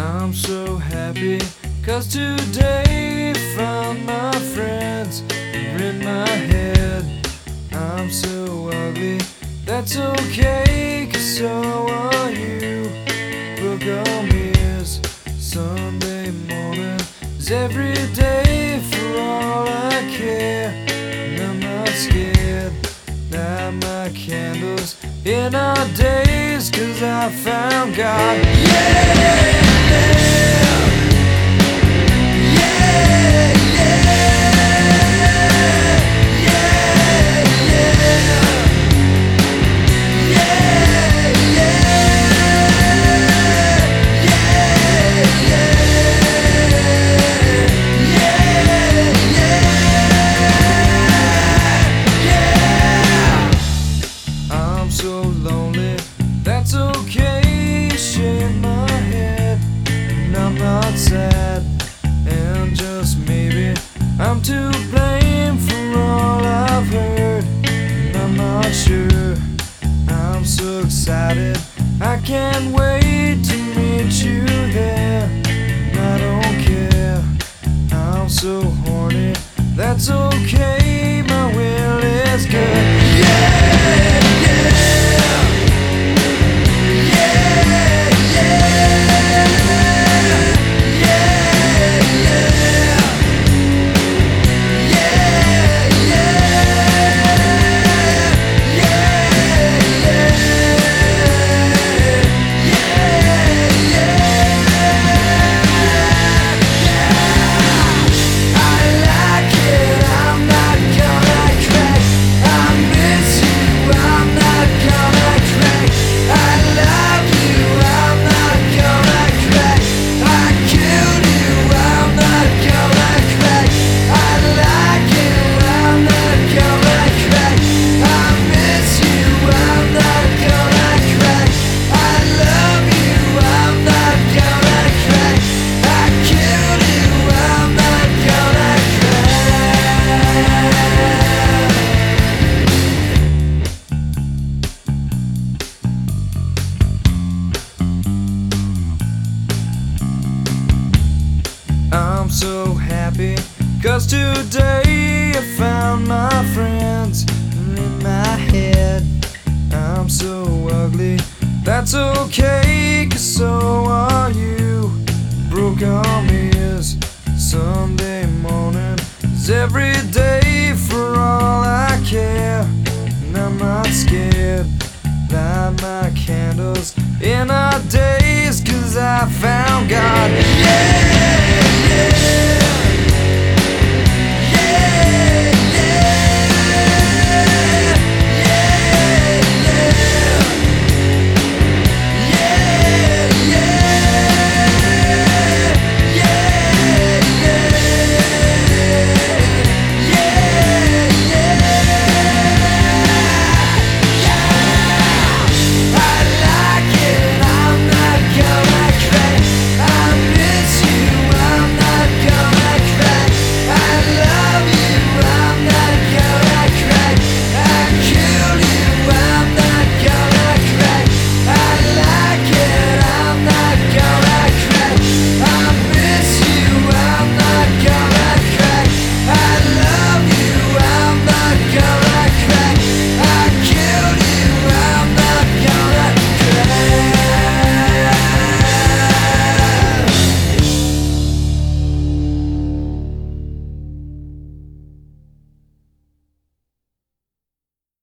I'm so happy cause today found my friends are in my head. I'm so ugly, that's okay cause so are you. Book on is Sunday morning is every day for all I care. And I'm not scared. Light my candles in our days cause I found God. Yeah! I'm To blame for all I've heard. And I'm not sure. I'm so excited, I can't wait to meet you there. And I don't care, I'm so horny, that's okay. I'm so happy cause today I found my friends in my head. I'm so ugly, that's okay cause so are you. Broke on is Sunday morning is every day for all I care. And I'm not scared. Light my candles in our days cause I found God.